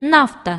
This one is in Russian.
нафта.